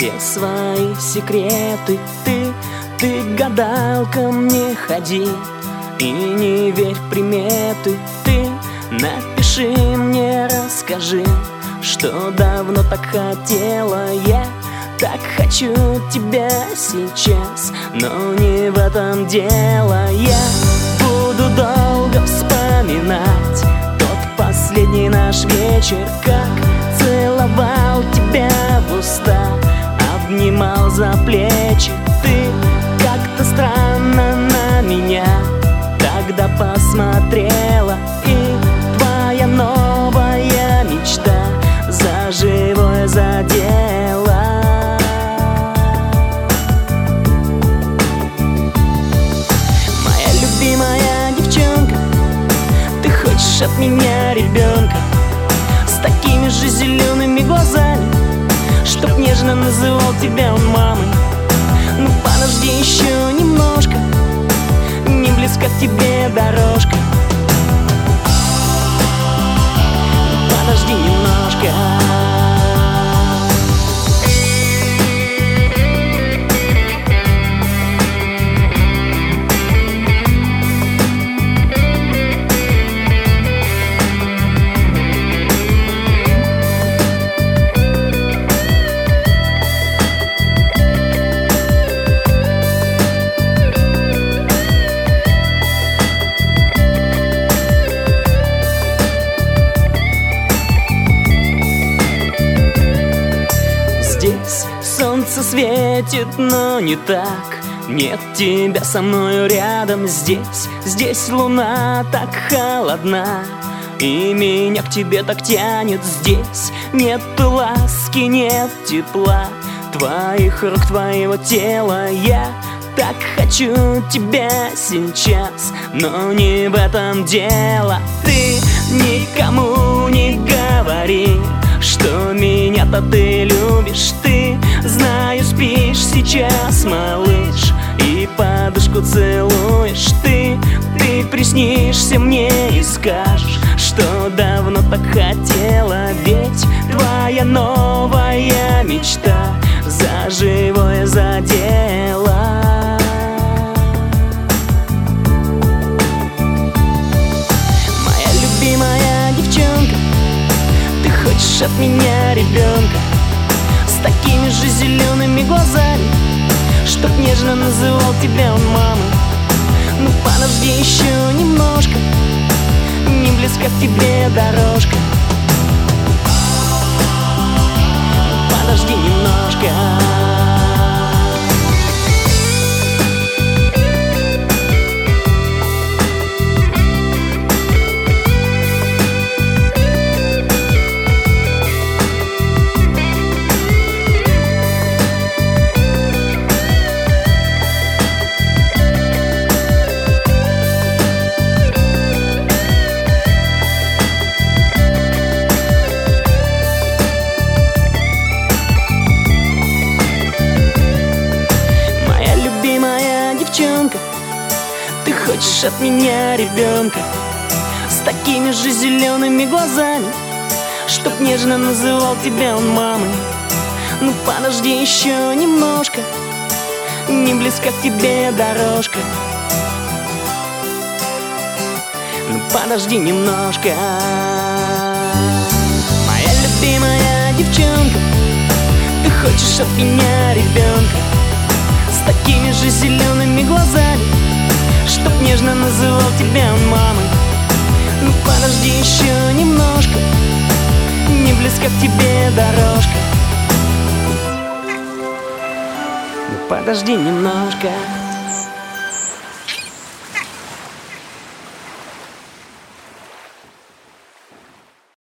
Все свои секреты. Ты, ты гадалкам не ходи И не верь приметы. Ты напиши мне, расскажи Что давно так хотела. Я так хочу тебя сейчас, но не в этом дело. Я буду долго вспоминать Тот последний наш вечер Как целовал за плечи. Ты как-то странно на меня Тогда посмотрела. И твоя новая мечта За живое задела. От меня ребенка? С такими же зелеными глазами нежно называл тебя он мамой. Ну подожди еще немножко Не близко к тебе дорожка солнце светит, но не так. Нет тебя со мною рядом здесь. Здесь луна так холодна. И меня к тебе так тянет здесь. Нет ласки, нет тепла. Твоих рук, твоего тела Я так хочу тебя сейчас. Но не в этом дело. Ты никому не говори что меня-то ты любишь. Ты, знаю, спишь сейчас, малыш И подушку целуешь Ты, ты приснишься мне и скажешь Что давно так хотела Ведь твоя новая мечта За живое задела. Моя любимая девчонка хочешь от меня ребенка Такими же зелеными глазами Чтоб нежно называл тебя он мамой Ну подожди еще немножко Не близко к тебе дорожка хочешь от меня ребенка С такими же зелеными глазами Чтоб нежно называл тебя он мамой. Ну подожди еще немножко Не близко к тебе дорожка. Ну подожди немножко. Моя любимая девчонка Ты хочешь от меня ребенка С такими же зелеными глазами Чтоб нежно называл тебя мамой. Ну подожди еще немножко Не близко к тебе дорожка. Ну подожди немножко